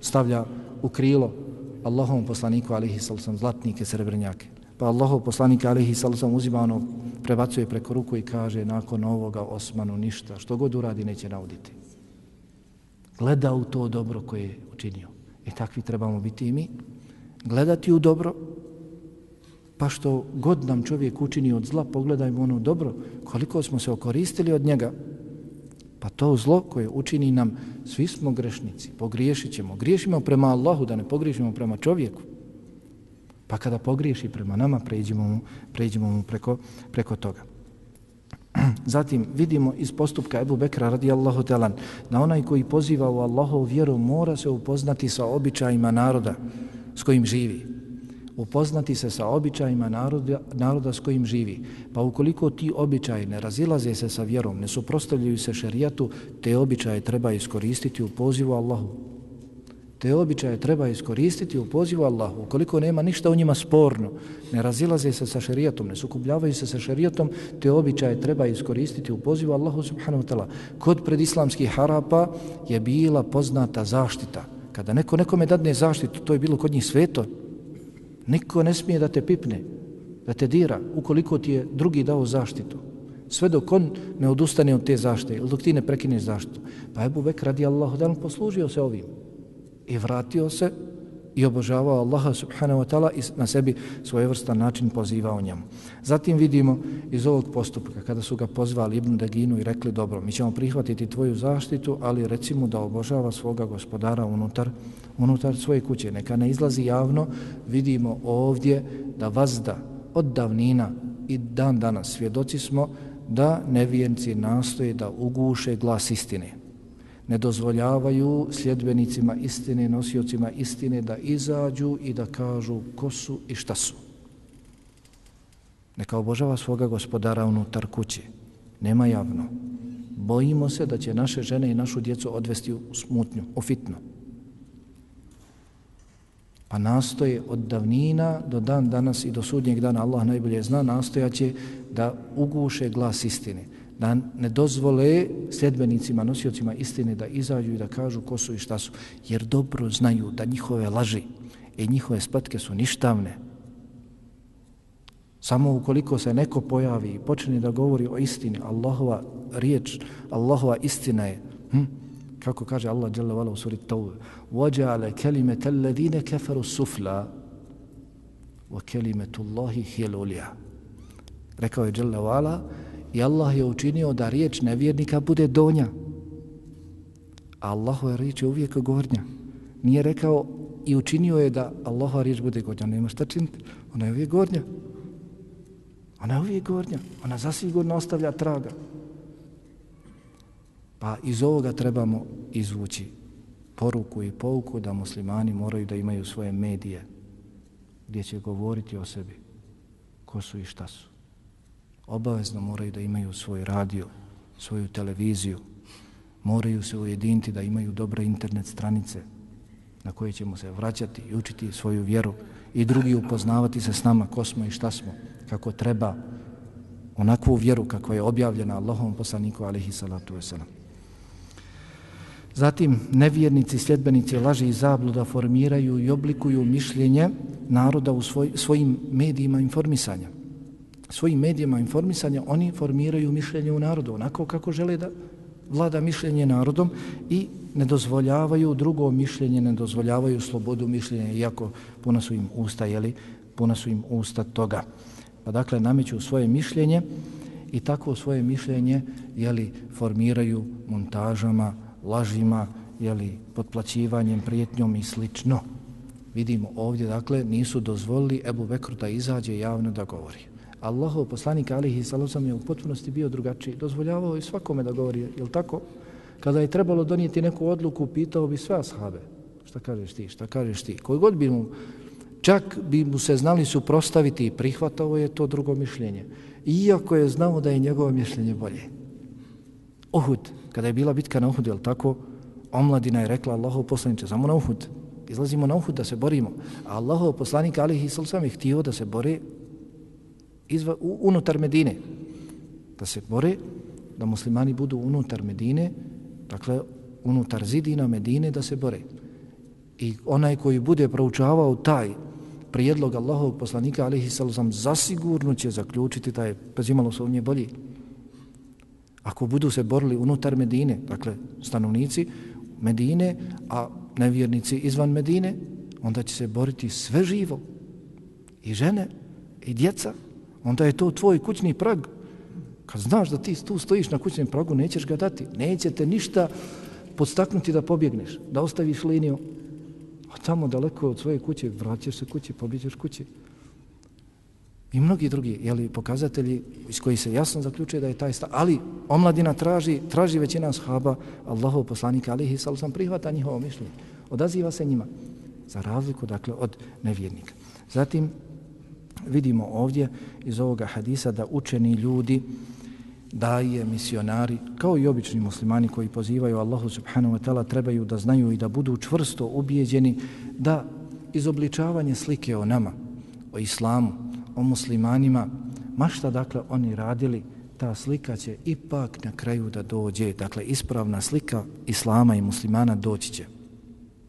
Stavlja u krilo Allahovom poslaniku alihi sallam zlatnike srebrnjake. Pa Allahov poslanik alihi sallam uzima ono, prebacuje preko ruku i kaže nakon ovoga Osmanu ništa, što god uradi neće nauditi. Gleda u to dobro koje je učinio. I takvi trebamo biti i mi. Gledati u dobro, pa što god nam čovjek učini od zla, pogledajmo ono dobro, koliko smo se okoristili od njega, Pa to zlo koje učini nam, svi smo grešnici, pogriješit ćemo. Griješimo prema Allahu, da ne pogriješimo prema čovjeku. Pa kada pogriješi prema nama, pređemo mu, pređemo mu preko, preko toga. Zatim vidimo iz postupka Ebu Bekra radijallahu talan da onaj koji poziva u Allahov vjeru mora se upoznati sa običajima naroda s kojim živi upoznati se sa običajima naroda, naroda s kojim živi. Pa ukoliko ti običaji ne razilaze se sa vjerom, ne suprostavljaju se šerijatu, te običaje treba iskoristiti u pozivu Allahu. Te običaje treba iskoristiti u pozivu Allahu. Ukoliko nema ništa u njima sporno, ne razilaze se sa šerijatom, ne sukubljavaju se sa šerijatom, te običaje treba iskoristiti u pozivu Allahu subhanahu wa ta'ala. Kod predislamskih harapa je bila poznata zaštita. Kada neko nekome dadne zaštitu, to je bilo kod njih sveto, Niko ne smije da te pipne, da te dira, ukoliko ti je drugi dao zaštitu. Sve dok on ne odustane od te zaštite, ili dok ti ne prekineš zaštitu. Pa Ebu Bek radi Allahu dan poslužio se ovim i vratio se i obožavao Allaha subhanahu wa ta'ala i na sebi svojevrstan način pozivao njemu. Zatim vidimo iz ovog postupka kada su ga pozvali Ibn Daginu i rekli dobro, mi ćemo prihvatiti tvoju zaštitu, ali recimo da obožava svoga gospodara unutar, unutar svoje kuće. Neka ne izlazi javno, vidimo ovdje da vazda od davnina i dan danas svjedoci smo da nevijenci nastoje da uguše glas istine ne dozvoljavaju sljedbenicima istine, nosiocima istine da izađu i da kažu ko su i šta su. Neka obožava svoga gospodara unutar kuće. Nema javno. Bojimo se da će naše žene i našu djecu odvesti u smutnju, u fitnu. Pa nastoje od davnina do dan danas i do sudnjeg dana, Allah najbolje zna, nastojaće da uguše glas istine da ne dozvole sljedbenicima, nosiocima istine da izađu i da kažu ko su i šta su, jer dobro znaju da njihove laži i njihove spletke su ništavne. Samo ukoliko se neko pojavi i počne da govori o istini, Allahova riječ, Allahova istina je, hm, Kako kaže Allah dželle vala u suri Tawbe, وَجَعَلَ كَلِمَةَ الَّذِينَ kafaru sufla wa اللَّهِ Allahi hiya. Rekao je dželle vala, i Allah je učinio da riječ nevjernika bude donja. A Allahova riječ je uvijek gornja. Nije rekao i učinio je da Allahova riječ bude gornja. Nema šta činiti. Ona je uvijek gornja. Ona je uvijek gornja. Ona zasigurno ostavlja traga. Pa iz ovoga trebamo izvući poruku i pouku da muslimani moraju da imaju svoje medije gdje će govoriti o sebi ko su i šta su. Obavezno moraju da imaju svoj radio, svoju televiziju, moraju se ujediniti da imaju dobre internet stranice na koje ćemo se vraćati i učiti svoju vjeru i drugi upoznavati se s nama ko smo i šta smo, kako treba onakvu vjeru kakva je objavljena Allahom poslaniku alihi salatu wasalam. Zatim, nevjernici, sljedbenici laži i zabluda formiraju i oblikuju mišljenje naroda u svoj, svojim medijima informisanja. Svojim medijima informisanja oni formiraju mišljenje u narodu onako kako žele da vlada mišljenje narodom i ne dozvoljavaju drugo mišljenje, ne dozvoljavaju slobodu mišljenja, iako puna su im usta, jeli, puna su im usta toga. Pa dakle, nameću svoje mišljenje i tako svoje mišljenje jeli, formiraju montažama, lažima, jeli, potplaćivanjem, prijetnjom i slično. Vidimo ovdje, dakle, nisu dozvolili Ebu Bekru da izađe javno da govori. Allahov poslanik alihi sallam je u potpunosti bio drugačiji. Dozvoljavao je svakome da govori, je tako? Kada je trebalo donijeti neku odluku, pitao bi sve ashabe. Šta kažeš ti, šta kažeš ti? Koji god bi mu, čak bi mu se znali suprostaviti i prihvatao je to drugo mišljenje. Iako je znao da je njegovo mišljenje bolje. Uhud, kada je bila bitka na Uhud, je tako? Omladina je rekla Allahov poslaniče, samo na Uhud. Izlazimo na Uhud da se borimo. A Allahov poslanik alihi sallam je htio da se bore izva, unutar Medine. Da se bore, da muslimani budu unutar Medine, dakle, unutar zidina Medine da se bore. I onaj koji bude proučavao taj prijedlog Allahovog poslanika alihi sallam zasigurno će zaključiti taj je bez imalo bolji. Ako budu se borili unutar Medine, dakle stanovnici Medine, a nevjernici izvan Medine, onda će se boriti sve živo. I žene, i djeca. Onda je to tvoj kućni prag. Kad znaš da ti tu stojiš na kućnom pragu, nećeš ga dati. Neće te ništa podstaknuti da pobjegneš, da ostaviš liniju. A tamo daleko od svoje kuće, vraćaš se kući, pobjeđaš kući. I mnogi drugi jeli, pokazatelji iz koji se jasno zaključuje da je taj stav. Ali omladina traži, traži većina shaba Allahov poslanika alihi sam prihvata njihovo mišljenje. Odaziva se njima. Za razliku dakle od nevjernika. Zatim vidimo ovdje iz ovoga hadisa da učeni ljudi daje misionari, kao i obični muslimani koji pozivaju Allahu subhanahu wa ta'ala, trebaju da znaju i da budu čvrsto ubijeđeni da izobličavanje slike o nama, o islamu, o muslimanima, mašta dakle oni radili, ta slika će ipak na kraju da dođe, dakle ispravna slika islama i muslimana doći će.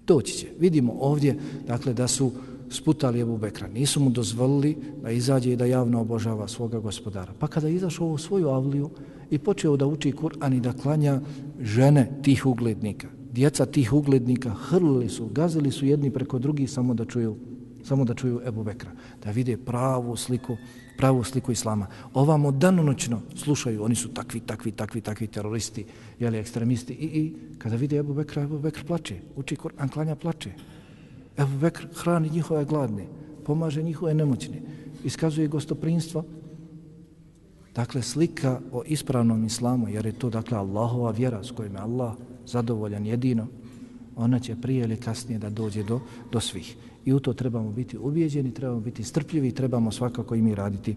Doći će. Vidimo ovdje dakle da su sputali Ebu Bekra, nisu mu dozvolili da izađe i da javno obožava svoga gospodara. Pa kada izašao u svoju avliju i počeo da uči Kur'an i da klanja žene tih uglednika, djeca tih uglednika hrlili su, gazili su jedni preko drugih samo da čuju samo da čuju Ebu Bekra, da vide pravu sliku, pravu sliku Islama. Ovamo danonoćno slušaju, oni su takvi, takvi, takvi, takvi teroristi, jeli, ekstremisti. I, I kada vide Ebu Bekra, Ebu Bekr plače, uči Kur'an, klanja plače. Ebu Bekr hrani njihove gladne, pomaže njihove nemoćne, iskazuje gostoprinstvo. Dakle, slika o ispravnom islamu, jer je to dakle Allahova vjera s kojim je Allah zadovoljan jedino, ona će prije ili kasnije da dođe do, do svih. I u to trebamo biti ubijeđeni, trebamo biti strpljivi i trebamo svakako i mi raditi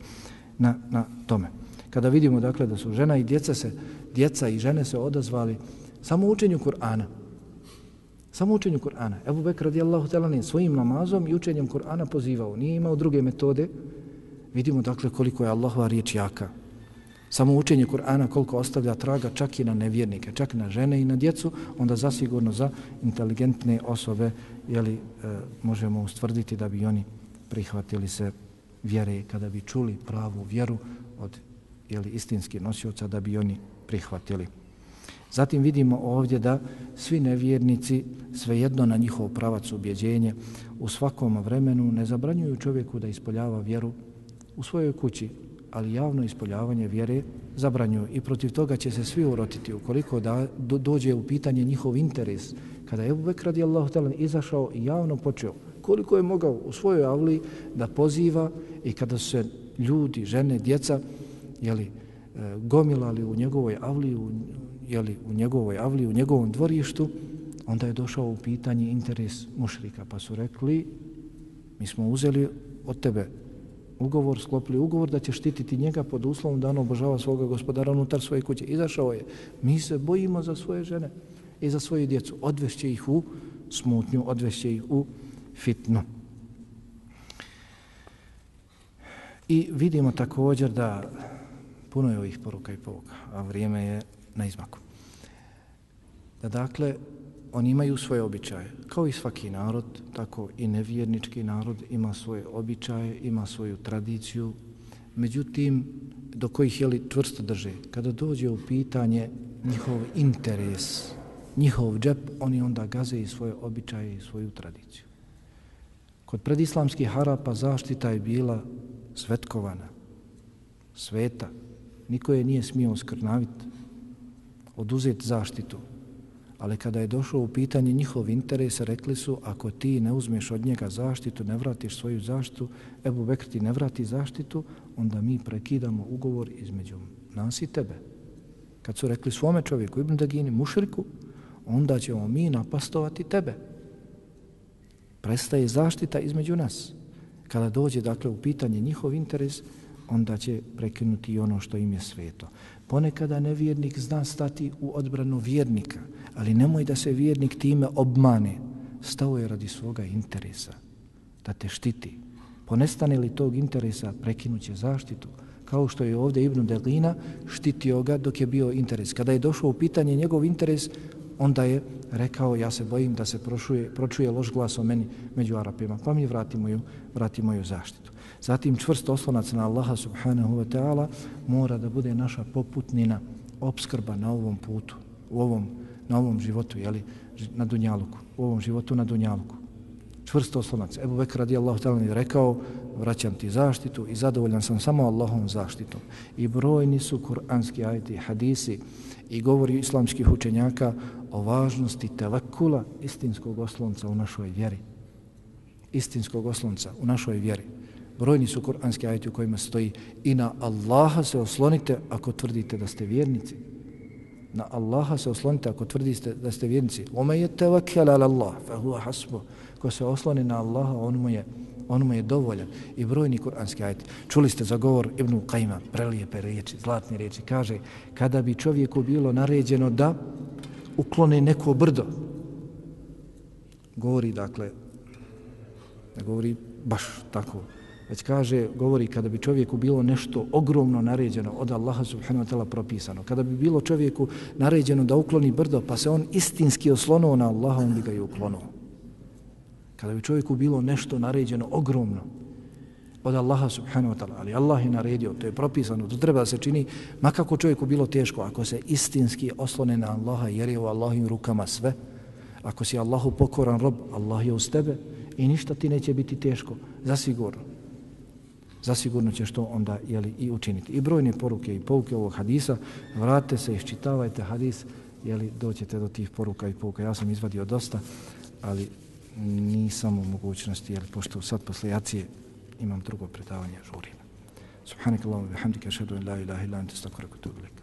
na, na tome. Kada vidimo dakle da su žena i djeca se, djeca i žene se odazvali samo učenju Kur'ana, samo učenju Kur'ana. Ebu Bekr radijallahu ta'ala svojim namazom i učenjem Kur'ana pozivao. Nije imao druge metode. Vidimo dakle koliko je Allahova riječ jaka. Samo učenje Kur'ana koliko ostavlja traga čak i na nevjernike, čak na žene i na djecu, onda zasigurno za inteligentne osobe jeli, e, možemo ustvrditi da bi oni prihvatili se vjere kada bi čuli pravu vjeru od jeli, istinskih nosioca da bi oni prihvatili. Zatim vidimo ovdje da svi nevjernici, svejedno na njihov pravac ubjeđenje, u svakom vremenu ne zabranjuju čovjeku da ispoljava vjeru u svojoj kući, ali javno ispoljavanje vjere zabranjuju i protiv toga će se svi urotiti ukoliko da do, dođe u pitanje njihov interes. Kada je Ebu Bekr radijallahu ta'ala izašao i javno počeo koliko je mogao u svojoj avli da poziva i kada se ljudi, žene, djeca, jeli, e, gomilali u njegovoj avli, u, jeli, u njegovoj avli, u njegovom dvorištu, onda je došao u pitanje interes mušrika, pa su rekli, mi smo uzeli od tebe ugovor, sklopili ugovor da će štititi njega pod uslovom da on obožava svoga gospodara unutar svoje kuće. Izašao je. Mi se bojimo za svoje žene i za svoju djecu. Odvešće ih u smutnju, odvešće ih u fitnu. I vidimo također da puno je ovih poruka i povuka, a vrijeme je na izmaku. Da dakle, oni imaju svoje običaje. Kao i svaki narod, tako i nevjernički narod ima svoje običaje, ima svoju tradiciju. Međutim, do kojih je li čvrsto drže, kada dođe u pitanje njihov interes, njihov džep, oni onda gaze i svoje običaje i svoju tradiciju. Kod predislamskih harapa zaštita je bila svetkovana, sveta. Niko je nije smio skrnaviti, oduzeti zaštitu. Ali kada je došlo u pitanje njihov interes, rekli su, ako ti ne uzmeš od njega zaštitu, ne vratiš svoju zaštitu, Ebu Bekr ti ne vrati zaštitu, onda mi prekidamo ugovor između nas i tebe. Kad su rekli svome čovjeku, Ibn Dagini, mušriku, onda ćemo mi napastovati tebe. Prestaje zaštita između nas. Kada dođe dakle u pitanje njihov interes, onda će prekinuti i ono što im je sveto. Ponekada nevjernik zna stati u odbranu vjernika, ali nemoj da se vjernik time obmane. Stao je radi svoga interesa, da te štiti. Ponestane li tog interesa, prekinuće zaštitu, kao što je ovdje Ibn Delina štitio ga dok je bio interes. Kada je došao u pitanje njegov interes, onda je rekao ja se bojim da se prošuje, pročuje loš glas o meni među Arapima, pa mi vratimo ju, vratimo ju zaštitu. Zatim čvrst oslonac na Allaha subhanahu wa ta'ala mora da bude naša poputnina, obskrba na ovom putu, u ovom, na ovom životu, jeli, na Dunjaluku, u ovom životu na Dunjaluku. Čvrst oslonac. Ebu Bekr radijallahu ta'ala je rekao, vraćam ti zaštitu i zadovoljan sam samo Allahom zaštitom. I brojni su kuranski ajti, hadisi i govori islamskih učenjaka o važnosti telekula istinskog oslonca u našoj vjeri. Istinskog oslonca u našoj vjeri. Brojni su kuranski ajeti u kojima stoji i na Allaha se oslonite ako tvrdite da ste vjernici. Na Allaha se oslonite ako tvrdite da ste vjernici. Ome je tevakel ala Allah, fa huwa hasbu. Ko se osloni na Allaha, on mu je on mu je dovoljan. I brojni kuranski ajeti. Čuli ste za govor Ibnu Qajma, prelijepe riječi, zlatne riječi. Kaže, kada bi čovjeku bilo naređeno da uklone neko brdo, govori dakle, ne govori baš tako, već kaže, govori kada bi čovjeku bilo nešto ogromno naređeno od Allaha subhanahu wa ta'ala propisano, kada bi bilo čovjeku naređeno da ukloni brdo, pa se on istinski oslonuo na Allaha, on bi ga i uklonuo. Kada bi čovjeku bilo nešto naređeno ogromno od Allaha subhanahu wa ta'ala, ali Allah je naredio, to je propisano, to treba da se čini, makako čovjeku bilo teško, ako se istinski oslone na Allaha, jer je u Allahim rukama sve, ako si Allahu pokoran rob, Allah je uz tebe i ništa ti neće biti teško, zasigurno zasigurno ćeš to onda jeli, i učiniti. I brojne poruke i pouke ovog hadisa, vrate se, iščitavajte hadis, jeli, doćete do tih poruka i pouka. Ja sam izvadio dosta, ali nisam u mogućnosti, jer pošto sad posle jacije imam drugo predavanje, žurim. Subhanak Allahumma bihamdika ashhadu an la ilaha illa anta astaghfiruka wa atubu ilaik.